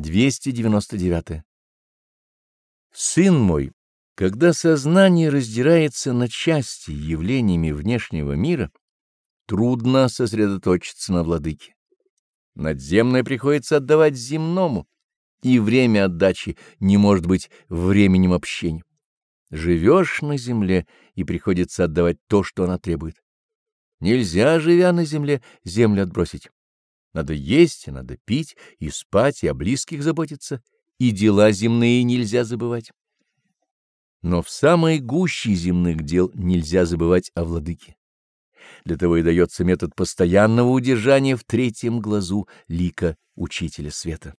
299. Сын мой, когда сознание раздирается на части явлениями внешнего мира, трудно сосредоточиться на владыке. Надземное приходится отдавать земному, и время отдачи не может быть временем общения. Живешь на земле, и приходится отдавать то, что она требует. Нельзя, живя на земле, землю отбросить. Надо есть, надо пить, и спать, и о близких заботиться, и дела земные нельзя забывать. Но в самой гуще земных дел нельзя забывать о владыке. Для того и дается метод постоянного удержания в третьем глазу лика Учителя Света.